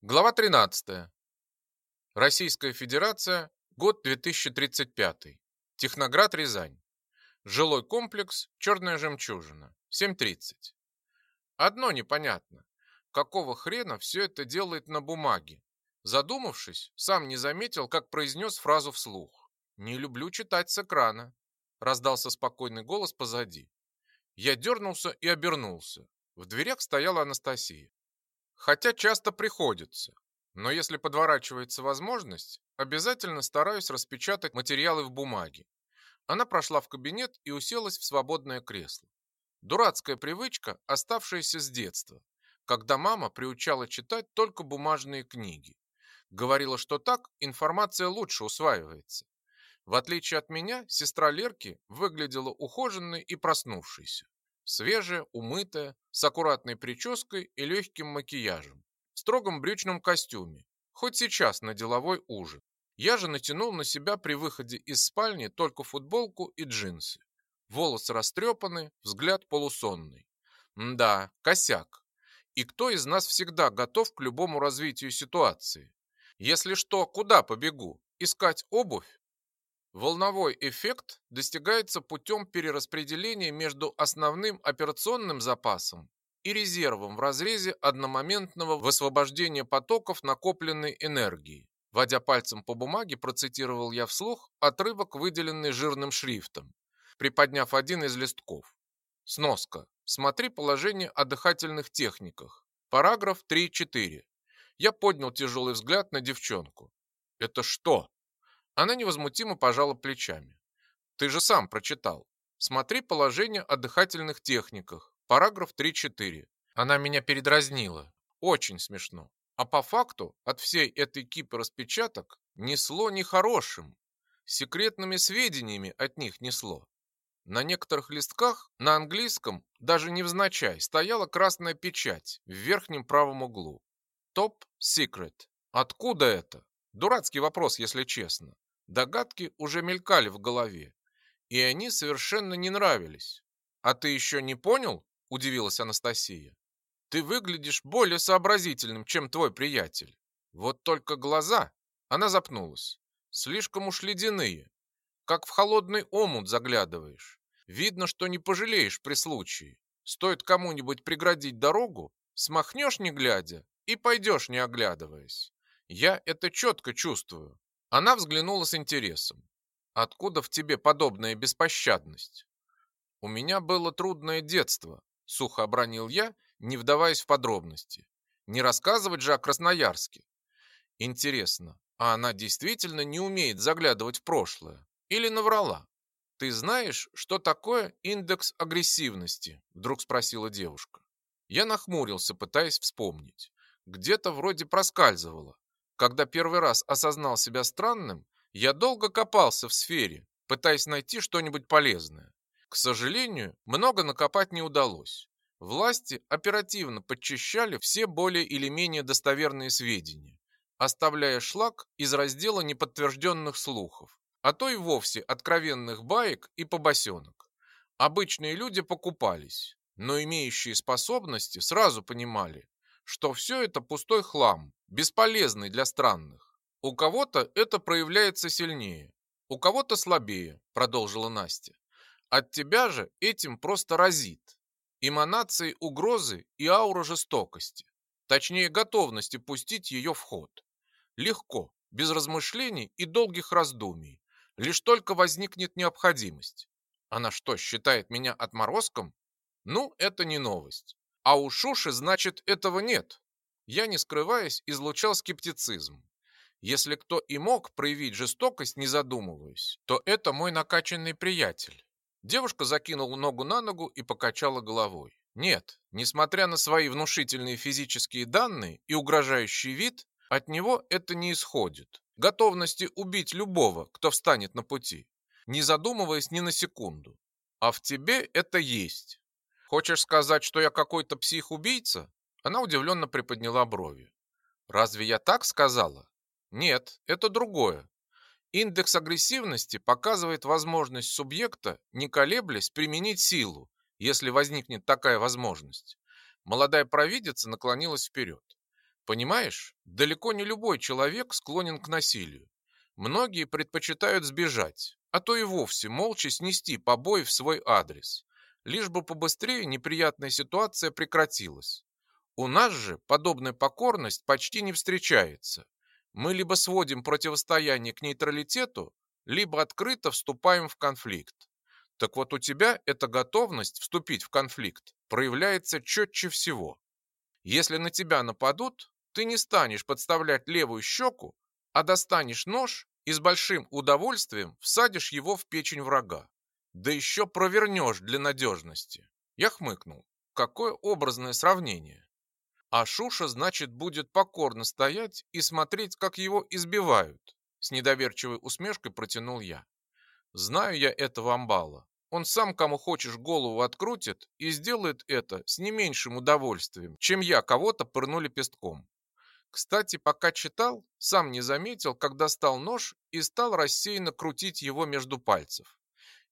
Глава 13. Российская Федерация. Год 2035. Техноград, Рязань. Жилой комплекс «Черная жемчужина». 7.30. Одно непонятно. Какого хрена все это делает на бумаге? Задумавшись, сам не заметил, как произнес фразу вслух. «Не люблю читать с экрана», — раздался спокойный голос позади. Я дернулся и обернулся. В дверях стояла Анастасия. Хотя часто приходится. Но если подворачивается возможность, обязательно стараюсь распечатать материалы в бумаге. Она прошла в кабинет и уселась в свободное кресло. Дурацкая привычка, оставшаяся с детства, когда мама приучала читать только бумажные книги. Говорила, что так информация лучше усваивается. В отличие от меня, сестра Лерки выглядела ухоженной и проснувшейся. Свежая, умытая, с аккуратной прической и легким макияжем. В строгом брючном костюме. Хоть сейчас на деловой ужин. Я же натянул на себя при выходе из спальни только футболку и джинсы. Волосы растрепаны, взгляд полусонный. Да, косяк. И кто из нас всегда готов к любому развитию ситуации? Если что, куда побегу? Искать обувь? Волновой эффект достигается путем перераспределения между основным операционным запасом и резервом в разрезе одномоментного высвобождения потоков накопленной энергии. Водя пальцем по бумаге, процитировал я вслух отрывок, выделенный жирным шрифтом, приподняв один из листков. Сноска. Смотри положение о дыхательных техниках. Параграф 3.4. Я поднял тяжелый взгляд на девчонку. «Это что?» Она невозмутимо пожала плечами. Ты же сам прочитал. Смотри положение о дыхательных техниках. Параграф 3.4. Она меня передразнила. Очень смешно. А по факту от всей этой кипы распечаток несло нехорошим. Секретными сведениями от них несло. На некоторых листках на английском, даже невзначай, стояла красная печать в верхнем правом углу. Топ Secret. Откуда это? Дурацкий вопрос, если честно. Догадки уже мелькали в голове, и они совершенно не нравились. «А ты еще не понял?» – удивилась Анастасия. «Ты выглядишь более сообразительным, чем твой приятель. Вот только глаза...» Она запнулась. «Слишком уж ледяные. Как в холодный омут заглядываешь. Видно, что не пожалеешь при случае. Стоит кому-нибудь преградить дорогу, смахнешь не глядя и пойдешь не оглядываясь. Я это четко чувствую. Она взглянула с интересом. «Откуда в тебе подобная беспощадность?» «У меня было трудное детство», — сухо обронил я, не вдаваясь в подробности. «Не рассказывать же о Красноярске». «Интересно, а она действительно не умеет заглядывать в прошлое? Или наврала?» «Ты знаешь, что такое индекс агрессивности?» — вдруг спросила девушка. Я нахмурился, пытаясь вспомнить. Где-то вроде проскальзывало, когда первый раз осознал себя странным, я долго копался в сфере, пытаясь найти что-нибудь полезное. К сожалению, много накопать не удалось. Власти оперативно подчищали все более или менее достоверные сведения, оставляя шлак из раздела неподтвержденных слухов, а то и вовсе откровенных баек и побосенок. Обычные люди покупались, но имеющие способности сразу понимали, что все это пустой хлам, бесполезный для странных. У кого-то это проявляется сильнее, у кого-то слабее, продолжила Настя. От тебя же этим просто разит. Эманацией угрозы и аура жестокости. Точнее, готовности пустить ее в ход. Легко, без размышлений и долгих раздумий. Лишь только возникнет необходимость. Она что, считает меня отморозком? Ну, это не новость. А у Шуши, значит, этого нет. Я, не скрываясь, излучал скептицизм. Если кто и мог проявить жестокость, не задумываясь, то это мой накачанный приятель. Девушка закинула ногу на ногу и покачала головой. Нет, несмотря на свои внушительные физические данные и угрожающий вид, от него это не исходит. Готовности убить любого, кто встанет на пути, не задумываясь ни на секунду. А в тебе это есть. Хочешь сказать, что я какой-то псих-убийца? Она удивленно приподняла брови. Разве я так сказала? Нет, это другое. Индекс агрессивности показывает возможность субъекта, не колеблясь, применить силу, если возникнет такая возможность. Молодая провидица наклонилась вперед. Понимаешь, далеко не любой человек склонен к насилию. Многие предпочитают сбежать, а то и вовсе молча снести побои в свой адрес, лишь бы побыстрее неприятная ситуация прекратилась. У нас же подобная покорность почти не встречается. Мы либо сводим противостояние к нейтралитету, либо открыто вступаем в конфликт. Так вот у тебя эта готовность вступить в конфликт проявляется четче всего. Если на тебя нападут, ты не станешь подставлять левую щеку, а достанешь нож и с большим удовольствием всадишь его в печень врага. Да еще провернешь для надежности. Я хмыкнул. Какое образное сравнение. А Шуша, значит, будет покорно стоять и смотреть, как его избивают. С недоверчивой усмешкой протянул я. Знаю я этого амбала. Он сам кому хочешь голову открутит и сделает это с не меньшим удовольствием, чем я кого-то пырну лепестком. Кстати, пока читал, сам не заметил, как достал нож и стал рассеянно крутить его между пальцев.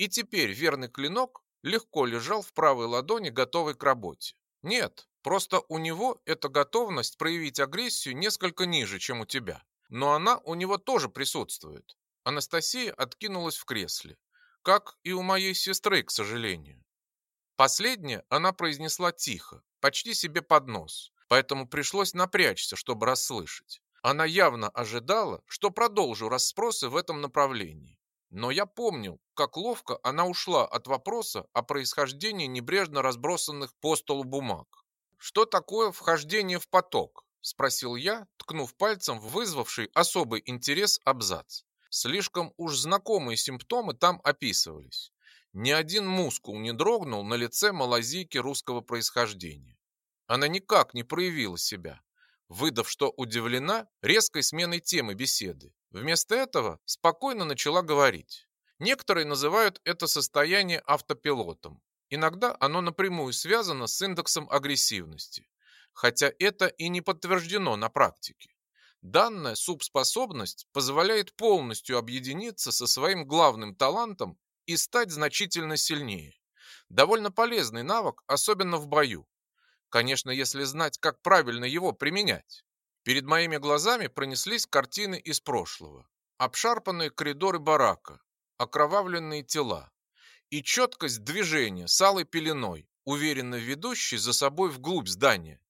И теперь верный клинок легко лежал в правой ладони, готовый к работе. Нет, просто у него эта готовность проявить агрессию несколько ниже, чем у тебя. Но она у него тоже присутствует. Анастасия откинулась в кресле. Как и у моей сестры, к сожалению. Последнее она произнесла тихо, почти себе под нос, поэтому пришлось напрячься, чтобы расслышать. Она явно ожидала, что продолжу расспросы в этом направлении. Но я помнил, как ловко она ушла от вопроса о происхождении небрежно разбросанных по столу бумаг. «Что такое вхождение в поток?» – спросил я, ткнув пальцем в вызвавший особый интерес абзац. Слишком уж знакомые симптомы там описывались. Ни один мускул не дрогнул на лице малазийки русского происхождения. Она никак не проявила себя, выдав, что удивлена резкой сменой темы беседы. Вместо этого спокойно начала говорить. Некоторые называют это состояние автопилотом. Иногда оно напрямую связано с индексом агрессивности, хотя это и не подтверждено на практике. Данная субспособность позволяет полностью объединиться со своим главным талантом и стать значительно сильнее. Довольно полезный навык, особенно в бою. Конечно, если знать, как правильно его применять. Перед моими глазами пронеслись картины из прошлого. Обшарпанные коридоры барака, окровавленные тела и четкость движения с алой пеленой, уверенно ведущей за собой вглубь здания.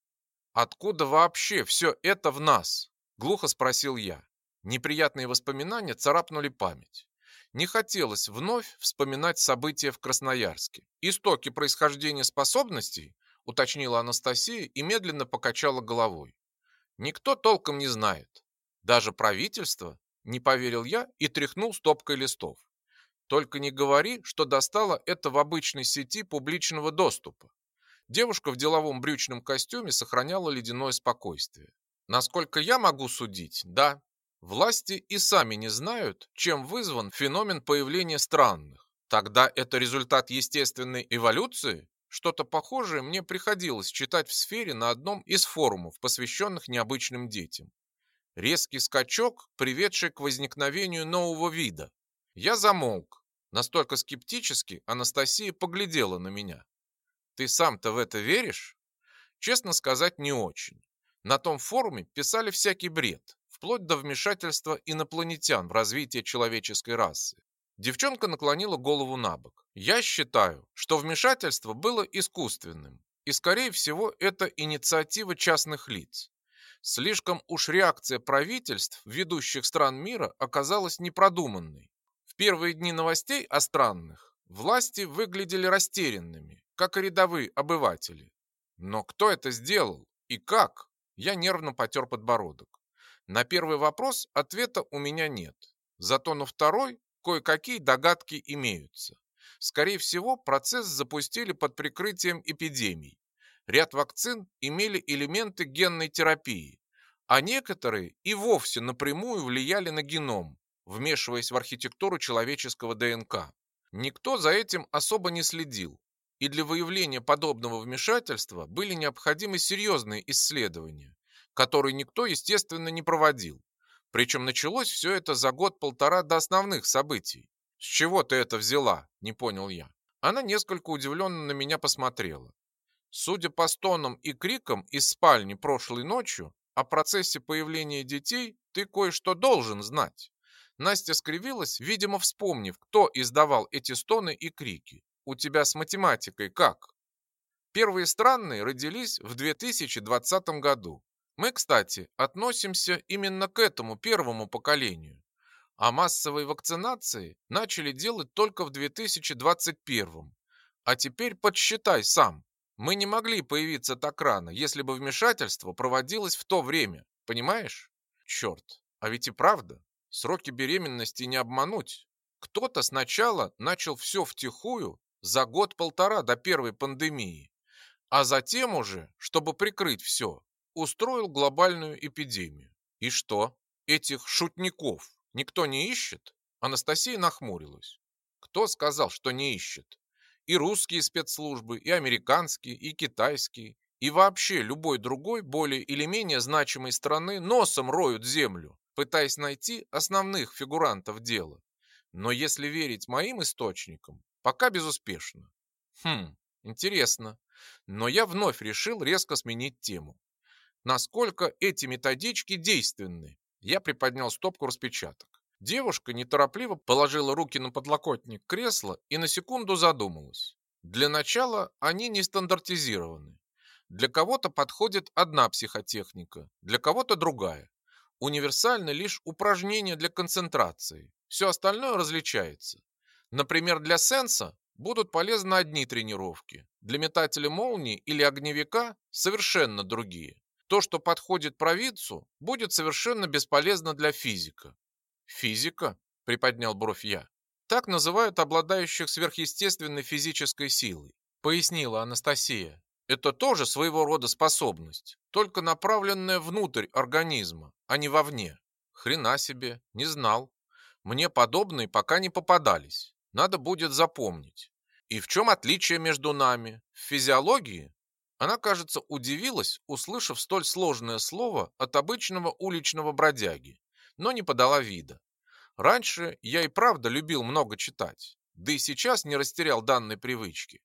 Откуда вообще все это в нас? Глухо спросил я. Неприятные воспоминания царапнули память. Не хотелось вновь вспоминать события в Красноярске. Истоки происхождения способностей уточнила Анастасия и медленно покачала головой. Никто толком не знает. Даже правительство, не поверил я и тряхнул стопкой листов. Только не говори, что достала это в обычной сети публичного доступа. Девушка в деловом брючном костюме сохраняла ледяное спокойствие. Насколько я могу судить, да, власти и сами не знают, чем вызван феномен появления странных. Тогда это результат естественной эволюции? Что-то похожее мне приходилось читать в сфере на одном из форумов, посвященных необычным детям. Резкий скачок, приведший к возникновению нового вида. Я замолк. Настолько скептически Анастасия поглядела на меня. Ты сам-то в это веришь? Честно сказать, не очень. На том форуме писали всякий бред, вплоть до вмешательства инопланетян в развитие человеческой расы. Девчонка наклонила голову на бок. Я считаю, что вмешательство было искусственным, и, скорее всего, это инициатива частных лиц. Слишком уж реакция правительств ведущих стран мира оказалась непродуманной. В первые дни новостей о странных власти выглядели растерянными, как и рядовые обыватели. Но кто это сделал и как? Я нервно потер подбородок. На первый вопрос ответа у меня нет. Зато на второй кое-какие догадки имеются. Скорее всего, процесс запустили под прикрытием эпидемий. Ряд вакцин имели элементы генной терапии, а некоторые и вовсе напрямую влияли на геном, вмешиваясь в архитектуру человеческого ДНК. Никто за этим особо не следил, и для выявления подобного вмешательства были необходимы серьезные исследования, которые никто, естественно, не проводил. Причем началось все это за год-полтора до основных событий. «С чего ты это взяла?» – не понял я. Она несколько удивленно на меня посмотрела. Судя по стонам и крикам из спальни прошлой ночью, о процессе появления детей ты кое-что должен знать. Настя скривилась, видимо, вспомнив, кто издавал эти стоны и крики. У тебя с математикой как? Первые странные родились в 2020 году. Мы, кстати, относимся именно к этому первому поколению. А массовой вакцинации начали делать только в 2021. А теперь подсчитай сам. Мы не могли появиться так рано, если бы вмешательство проводилось в то время. Понимаешь? Черт, а ведь и правда. Сроки беременности не обмануть. Кто-то сначала начал все втихую за год-полтора до первой пандемии, а затем уже, чтобы прикрыть все, устроил глобальную эпидемию. И что? Этих шутников Никто не ищет? Анастасия нахмурилась. Кто сказал, что не ищет? И русские спецслужбы, и американские, и китайские, и вообще любой другой, более или менее значимой страны носом роют землю, пытаясь найти основных фигурантов дела. Но если верить моим источникам, пока безуспешно. Хм, интересно. Но я вновь решил резко сменить тему. Насколько эти методички действенны я приподнял стопку распечаток. Девушка неторопливо положила руки на подлокотник кресла и на секунду задумалась. Для начала они не стандартизированы. Для кого-то подходит одна психотехника, для кого-то другая. Универсальны лишь упражнения для концентрации. Все остальное различается. Например, для сенса будут полезны одни тренировки. Для метателя молнии или огневика совершенно другие. То, что подходит провидцу, будет совершенно бесполезно для физика. Физика? Приподнял бровь я. Так называют обладающих сверхъестественной физической силой, пояснила Анастасия. Это тоже своего рода способность, только направленная внутрь организма, а не вовне. Хрена себе, не знал. Мне подобные пока не попадались. Надо будет запомнить. И в чем отличие между нами? В физиологии? Она, кажется, удивилась, услышав столь сложное слово от обычного уличного бродяги, но не подала вида. Раньше я и правда любил много читать, да и сейчас не растерял данной привычки.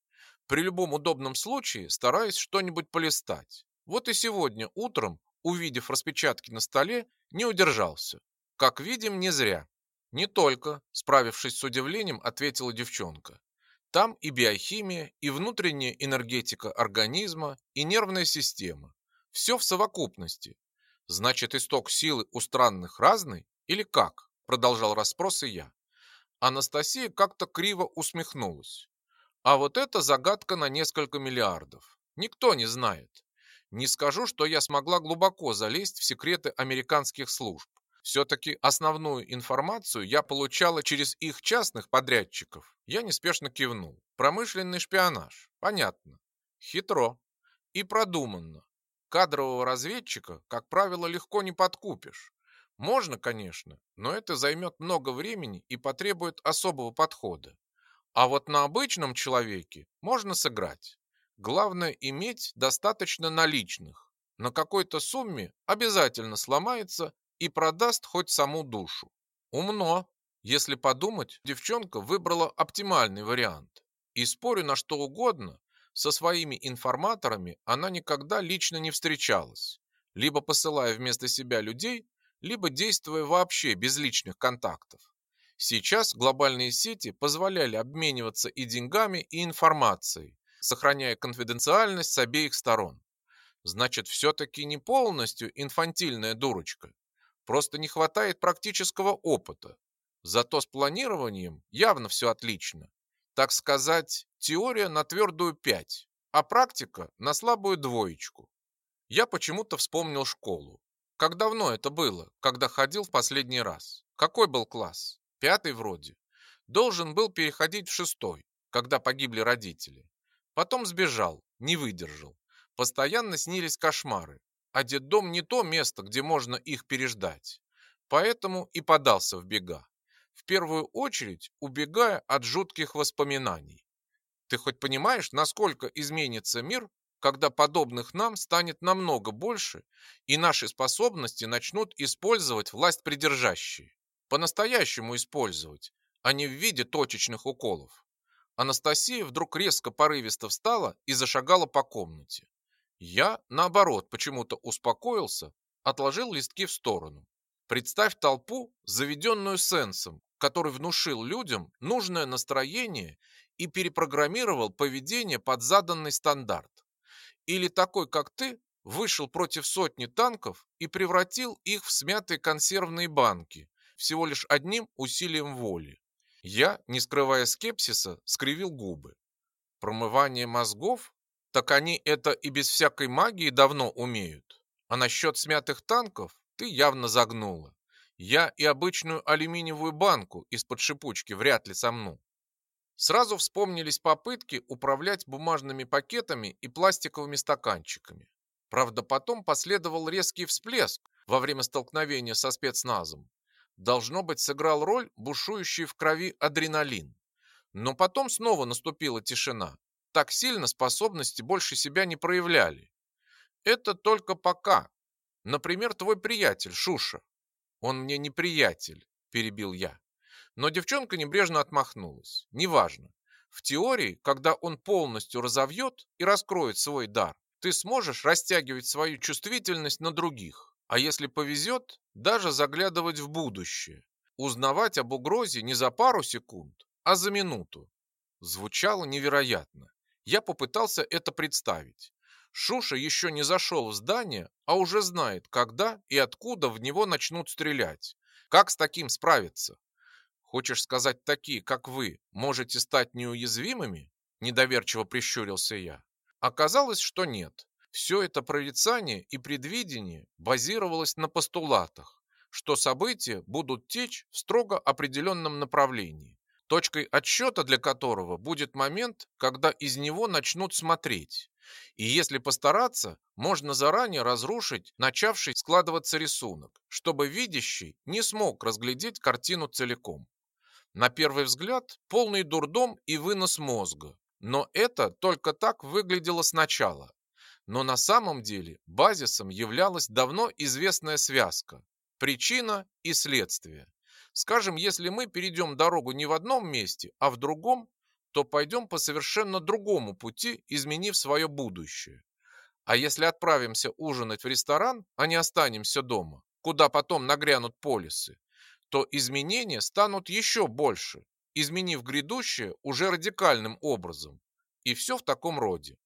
При любом удобном случае стараюсь что-нибудь полистать. Вот и сегодня утром, увидев распечатки на столе, не удержался. Как видим, не зря. Не только, справившись с удивлением, ответила девчонка. Там и биохимия, и внутренняя энергетика организма, и нервная система. Все в совокупности. Значит, исток силы у странных разный? Или как? Продолжал расспросы я. Анастасия как-то криво усмехнулась. А вот это загадка на несколько миллиардов. Никто не знает. Не скажу, что я смогла глубоко залезть в секреты американских служб. Все-таки основную информацию я получала через их частных подрядчиков. Я неспешно кивнул. Промышленный шпионаж. Понятно. Хитро. И продуманно. Кадрового разведчика, как правило, легко не подкупишь. Можно, конечно, но это займет много времени и потребует особого подхода. А вот на обычном человеке можно сыграть. Главное иметь достаточно наличных. На какой-то сумме обязательно сломается и продаст хоть саму душу. Умно. Если подумать, девчонка выбрала оптимальный вариант. И спорю на что угодно, со своими информаторами она никогда лично не встречалась, либо посылая вместо себя людей, либо действуя вообще без личных контактов. Сейчас глобальные сети позволяли обмениваться и деньгами, и информацией, сохраняя конфиденциальность с обеих сторон. Значит, все-таки не полностью инфантильная дурочка, Просто не хватает практического опыта. Зато с планированием явно все отлично. Так сказать, теория на твердую пять, а практика на слабую двоечку. Я почему-то вспомнил школу. Как давно это было, когда ходил в последний раз? Какой был класс? Пятый вроде. Должен был переходить в шестой, когда погибли родители. Потом сбежал, не выдержал. Постоянно снились кошмары а детдом не то место, где можно их переждать. Поэтому и подался в бега. В первую очередь убегая от жутких воспоминаний. Ты хоть понимаешь, насколько изменится мир, когда подобных нам станет намного больше, и наши способности начнут использовать власть придержащие? По-настоящему использовать, а не в виде точечных уколов. Анастасия вдруг резко порывисто встала и зашагала по комнате. Я, наоборот, почему-то успокоился, отложил листки в сторону. Представь толпу, заведенную сенсом, который внушил людям нужное настроение и перепрограммировал поведение под заданный стандарт. Или такой, как ты, вышел против сотни танков и превратил их в смятые консервные банки всего лишь одним усилием воли. Я, не скрывая скепсиса, скривил губы. Промывание мозгов? Так они это и без всякой магии давно умеют. А насчет смятых танков ты явно загнула. Я и обычную алюминиевую банку из-под шипучки вряд ли сомну. Сразу вспомнились попытки управлять бумажными пакетами и пластиковыми стаканчиками. Правда, потом последовал резкий всплеск во время столкновения со спецназом. Должно быть, сыграл роль бушующий в крови адреналин. Но потом снова наступила тишина. Так сильно способности больше себя не проявляли. Это только пока. Например, твой приятель Шуша. Он мне не приятель, перебил я. Но девчонка небрежно отмахнулась. Неважно. В теории, когда он полностью разовьет и раскроет свой дар, ты сможешь растягивать свою чувствительность на других. А если повезет, даже заглядывать в будущее. Узнавать об угрозе не за пару секунд, а за минуту. Звучало невероятно. Я попытался это представить. Шуша еще не зашел в здание, а уже знает, когда и откуда в него начнут стрелять. Как с таким справиться? Хочешь сказать, такие, как вы, можете стать неуязвимыми? Недоверчиво прищурился я. Оказалось, что нет. Все это прорицание и предвидение базировалось на постулатах, что события будут течь в строго определенном направлении, точкой отсчета для которого будет момент, когда из него начнут смотреть. И если постараться, можно заранее разрушить начавший складываться рисунок, чтобы видящий не смог разглядеть картину целиком. На первый взгляд полный дурдом и вынос мозга, но это только так выглядело сначала. Но на самом деле базисом являлась давно известная связка – причина и следствие. Скажем, если мы перейдем дорогу не в одном месте, а в другом, то пойдем по совершенно другому пути, изменив свое будущее. А если отправимся ужинать в ресторан, а не останемся дома, куда потом нагрянут полисы, то изменения станут еще больше, изменив грядущее уже радикальным образом. И все в таком роде.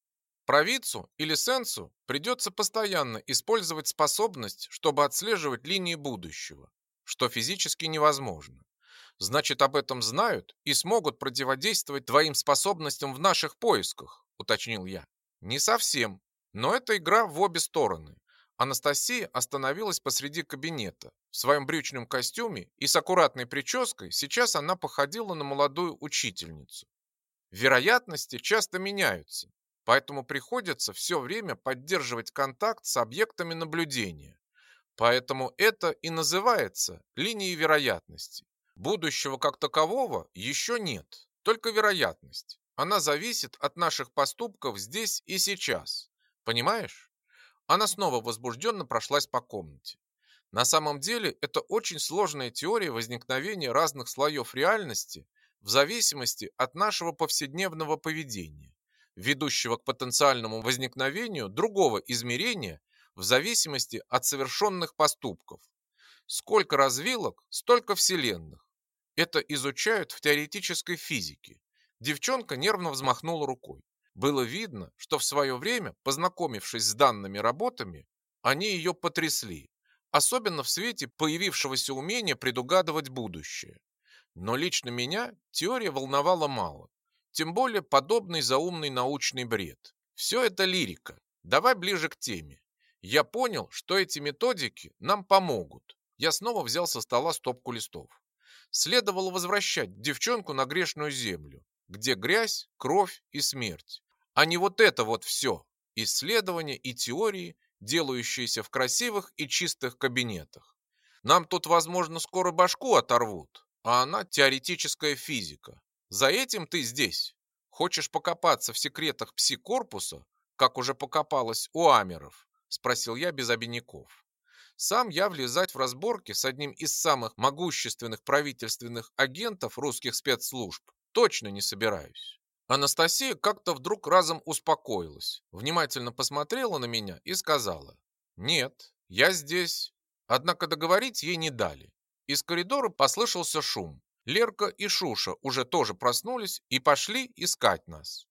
Провидцу или сенсу придется постоянно использовать способность, чтобы отслеживать линии будущего, что физически невозможно. Значит, об этом знают и смогут противодействовать твоим способностям в наших поисках, уточнил я. Не совсем, но это игра в обе стороны. Анастасия остановилась посреди кабинета. В своем брючном костюме и с аккуратной прической сейчас она походила на молодую учительницу. Вероятности часто меняются, Поэтому приходится все время поддерживать контакт с объектами наблюдения. Поэтому это и называется линией вероятности. Будущего как такового еще нет, только вероятность. Она зависит от наших поступков здесь и сейчас. Понимаешь? Она снова возбужденно прошлась по комнате. На самом деле это очень сложная теория возникновения разных слоев реальности в зависимости от нашего повседневного поведения ведущего к потенциальному возникновению другого измерения в зависимости от совершенных поступков. Сколько развилок, столько вселенных. Это изучают в теоретической физике. Девчонка нервно взмахнула рукой. Было видно, что в свое время, познакомившись с данными работами, они ее потрясли, особенно в свете появившегося умения предугадывать будущее. Но лично меня теория волновала мало. Тем более подобный заумный научный бред. Все это лирика. Давай ближе к теме. Я понял, что эти методики нам помогут. Я снова взял со стола стопку листов. Следовало возвращать девчонку на грешную землю, где грязь, кровь и смерть. А не вот это вот все. Исследования и теории, делающиеся в красивых и чистых кабинетах. Нам тут, возможно, скоро башку оторвут, а она теоретическая физика. За этим ты здесь. Хочешь покопаться в секретах пси-корпуса, как уже покопалась у амеров? Спросил я без обиняков. Сам я влезать в разборки с одним из самых могущественных правительственных агентов русских спецслужб точно не собираюсь. Анастасия как-то вдруг разом успокоилась, внимательно посмотрела на меня и сказала, «Нет, Я здесь. Однако договорить ей не дали. Из коридора послышался шум. Лерка и Шуша уже тоже проснулись и пошли искать нас.